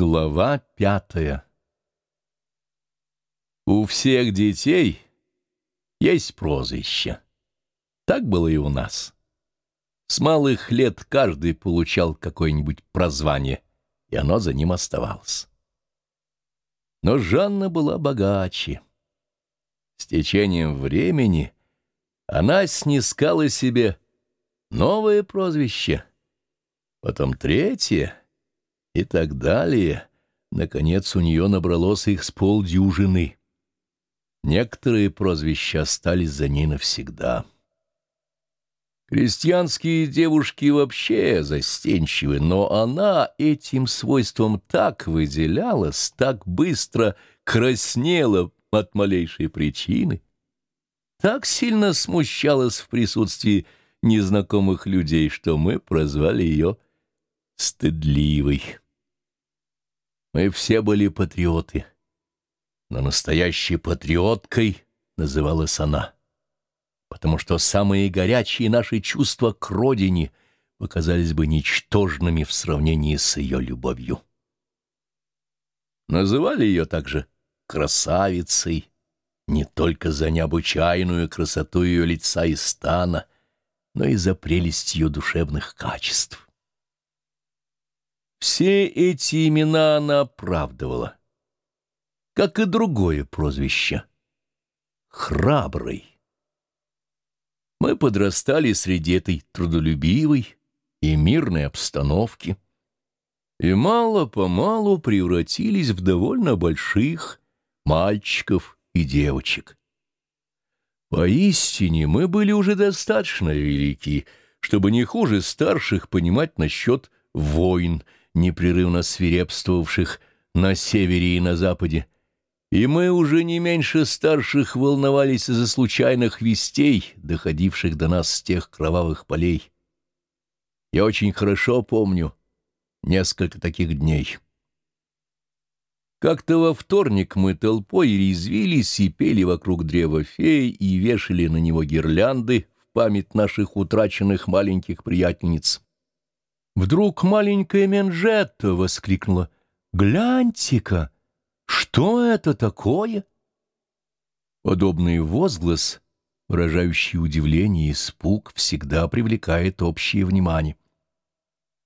Глава пятая У всех детей есть прозвище. Так было и у нас. С малых лет каждый получал какое-нибудь прозвание, и оно за ним оставалось. Но Жанна была богаче. С течением времени она снискала себе новое прозвище, потом третье — и так далее. Наконец у нее набралось их с полдюжины. Некоторые прозвища остались за ней навсегда. Крестьянские девушки вообще застенчивы, но она этим свойством так выделялась, так быстро краснела от малейшей причины, так сильно смущалась в присутствии незнакомых людей, что мы прозвали ее стыдливой. Мы все были патриоты, но настоящей патриоткой называлась она, потому что самые горячие наши чувства к родине показались бы ничтожными в сравнении с ее любовью. Называли ее также красавицей, не только за необычайную красоту ее лица и стана, но и за прелесть ее душевных качеств. Все эти имена она оправдывала, как и другое прозвище — «Храбрый». Мы подрастали среди этой трудолюбивой и мирной обстановки и мало-помалу превратились в довольно больших мальчиков и девочек. Поистине мы были уже достаточно велики, чтобы не хуже старших понимать насчет войн — непрерывно свирепствовавших на севере и на западе, и мы уже не меньше старших волновались из-за случайных вестей, доходивших до нас с тех кровавых полей. Я очень хорошо помню несколько таких дней. Как-то во вторник мы толпой резвились и пели вокруг древа фей и вешали на него гирлянды в память наших утраченных маленьких приятельниц. Вдруг маленькая Менжетта воскликнула. «Гляньте-ка! Что это такое?» Подобный возглас, выражающий удивление и испуг, всегда привлекает общее внимание.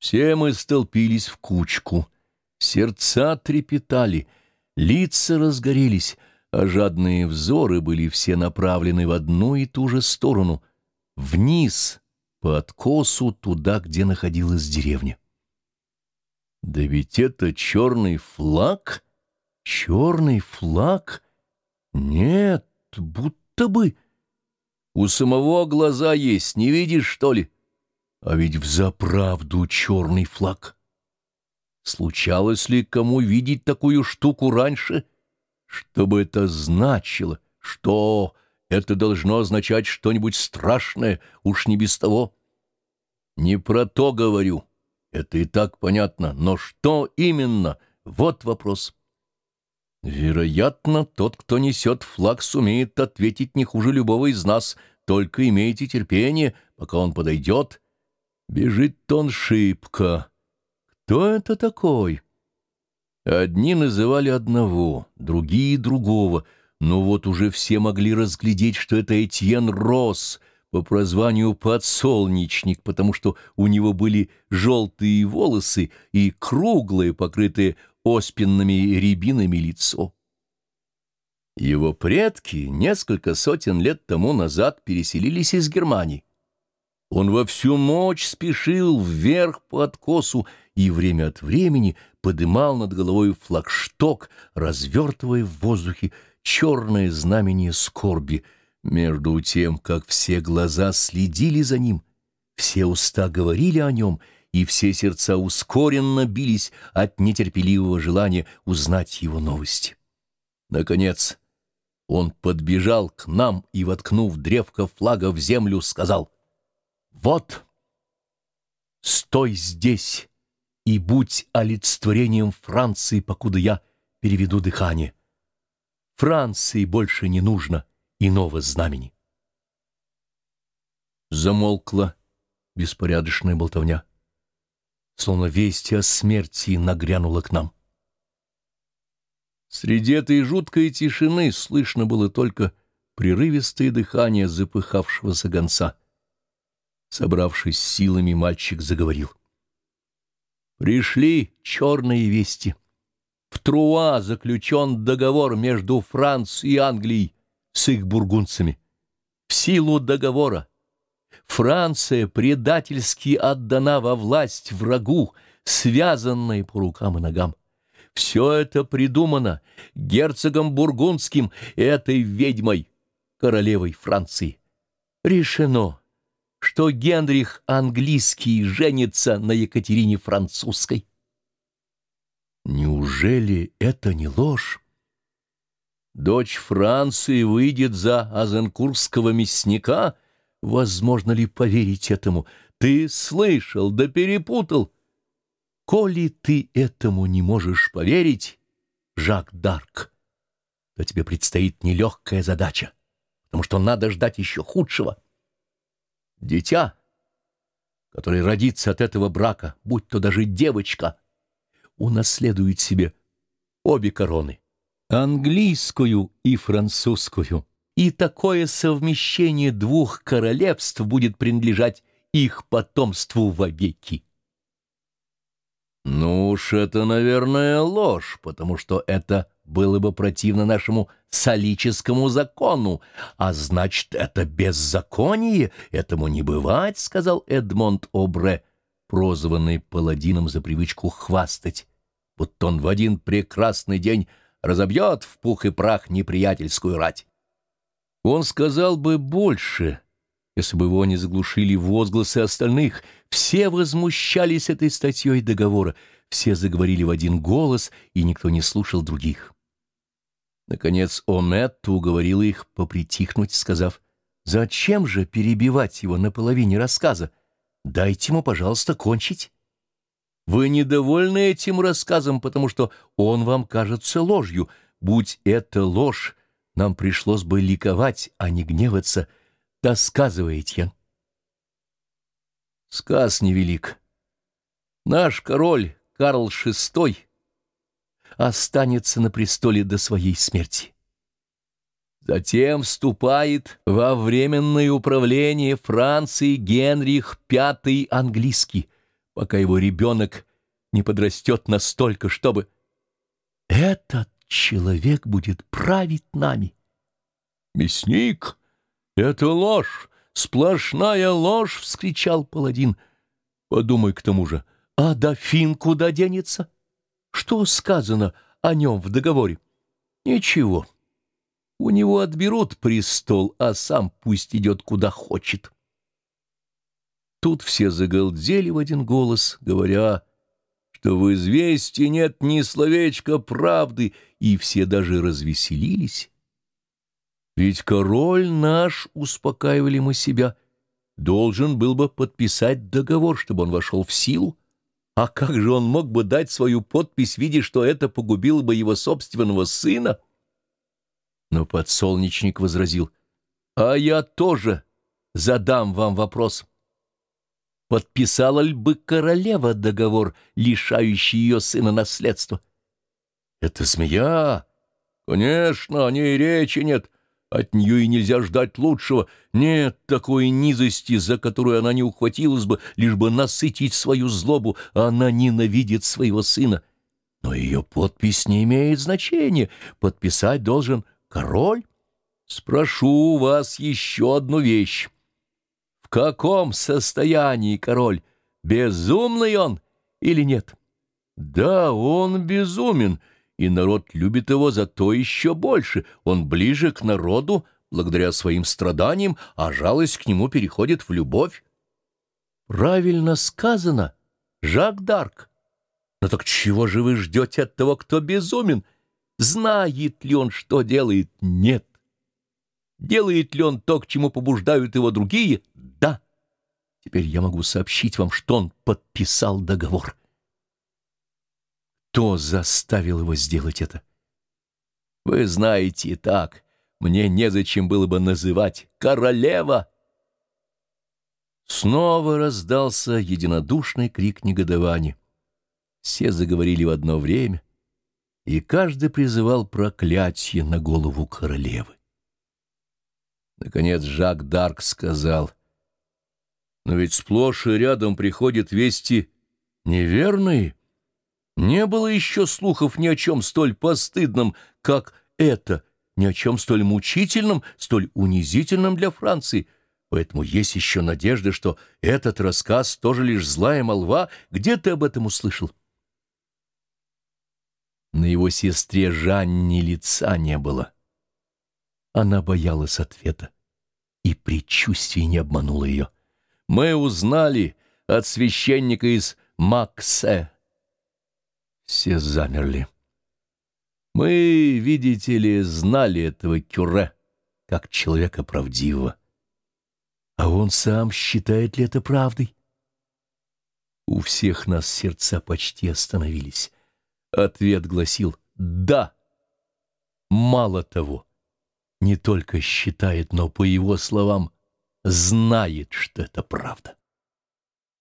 Все мы столпились в кучку, сердца трепетали, лица разгорелись, а жадные взоры были все направлены в одну и ту же сторону — вниз, по откосу туда, где находилась деревня. Да ведь это черный флаг? Черный флаг? Нет, будто бы. У самого глаза есть, не видишь, что ли? А ведь взаправду черный флаг. Случалось ли кому видеть такую штуку раньше? Что бы это значило? Что это должно означать что-нибудь страшное, уж не без того. Не про то говорю, это и так понятно, но что именно, вот вопрос. Вероятно, тот, кто несет флаг, сумеет ответить не хуже любого из нас, только имейте терпение, пока он подойдет. Бежит он шибко. Кто это такой? Одни называли одного, другие — другого — но вот уже все могли разглядеть, что это Этьен Росс, по прозванию подсолнечник, потому что у него были желтые волосы и круглое, покрытое оспенными рябинами лицо. Его предки несколько сотен лет тому назад переселились из Германии. Он во всю мощь спешил вверх по откосу и время от времени подымал над головой флагшток, развертывая в воздухе черное знамение скорби, между тем, как все глаза следили за ним, все уста говорили о нем, и все сердца ускоренно бились от нетерпеливого желания узнать его новости. Наконец, он подбежал к нам и, воткнув древко флага в землю, сказал «Вот, стой здесь и будь олицетворением Франции, покуда я переведу дыхание». Франции больше не нужно иного знамени. Замолкла беспорядочная болтовня, словно весть о смерти нагрянула к нам. Среди этой жуткой тишины слышно было только прерывистое дыхание запыхавшегося гонца. Собравшись силами, мальчик заговорил. «Пришли черные вести. В Труа заключен договор между Францией и Англией с их бургунцами. В силу договора Франция предательски отдана во власть врагу, связанной по рукам и ногам. Все это придумано герцогом бургундским и этой ведьмой, королевой Франции. Решено, что Генрих английский женится на Екатерине французской. Неужели это не ложь? Дочь Франции выйдет за азенкурского мясника? Возможно ли поверить этому? Ты слышал, да перепутал. Коли ты этому не можешь поверить, Жак Дарк, то тебе предстоит нелегкая задача, потому что надо ждать еще худшего. Дитя, которое родится от этого брака, будь то даже девочка, унаследует себе обе короны — английскую и французскую. И такое совмещение двух королевств будет принадлежать их потомству вовеки. Ну уж это, наверное, ложь, потому что это было бы противно нашему солическому закону, а значит, это беззаконие, этому не бывать, — сказал Эдмонд Обре, прозванный паладином за привычку хвастать, будто он в один прекрасный день разобьет в пух и прах неприятельскую рать. Он сказал бы больше, если бы его не заглушили возгласы остальных. Все возмущались этой статьей договора, все заговорили в один голос, и никто не слушал других. Наконец Омет уговорила их попритихнуть, сказав, «Зачем же перебивать его на половине рассказа? Дайте ему, пожалуйста, кончить. Вы недовольны этим рассказом, потому что он вам кажется ложью. Будь это ложь, нам пришлось бы ликовать, а не гневаться. Досказываете. Сказ невелик. Наш король Карл VI останется на престоле до своей смерти. Затем вступает во временное управление Франции Генрих V английский, пока его ребенок не подрастет настолько, чтобы... Этот человек будет править нами. «Мясник, это ложь, сплошная ложь!» — вскричал паладин. «Подумай к тому же, а дофин куда денется?» Что сказано о нем в договоре? Ничего. У него отберут престол, а сам пусть идет куда хочет. Тут все загалдели в один голос, говоря, что в известии нет ни словечка правды, и все даже развеселились. Ведь король наш, успокаивали мы себя, должен был бы подписать договор, чтобы он вошел в силу. А как же он мог бы дать свою подпись, видя, что это погубило бы его собственного сына? Но подсолнечник возразил, «А я тоже задам вам вопрос. Подписала ли бы королева договор, лишающий ее сына наследства?» «Это змея? Конечно, о ней речи нет». От нее и нельзя ждать лучшего. Нет такой низости, за которую она не ухватилась бы, лишь бы насытить свою злобу. Она ненавидит своего сына. Но ее подпись не имеет значения. Подписать должен король. Спрошу вас еще одну вещь. Каком состоянии король? Безумный он или нет? Да, он безумен, — и народ любит его за то еще больше. Он ближе к народу, благодаря своим страданиям, а жалость к нему переходит в любовь. Правильно сказано, Жак Дарк. Но так чего же вы ждете от того, кто безумен? Знает ли он, что делает? Нет. Делает ли он то, к чему побуждают его другие? Да. Теперь я могу сообщить вам, что он подписал договор. Кто заставил его сделать это? Вы знаете и так. Мне незачем было бы называть королева. Снова раздался единодушный крик негодования. Все заговорили в одно время. и каждый призывал проклятие на голову королевы. Наконец Жак Дарк сказал, «Но ведь сплошь и рядом приходят вести неверные. Не было еще слухов ни о чем столь постыдном, как это, ни о чем столь мучительном, столь унизительном для Франции». Поэтому есть еще надежда, что этот рассказ тоже лишь злая молва. Где ты об этом услышал? На его сестре Жанне лица не было. Она боялась ответа, и предчувствие не обмануло ее. Мы узнали от священника из Максе. Все замерли. Мы, видите ли, знали этого Кюре как человека правдивого. А он сам считает ли это правдой? У всех нас сердца почти остановились. Ответ гласил «да». Мало того, не только считает, но, по его словам, знает, что это правда.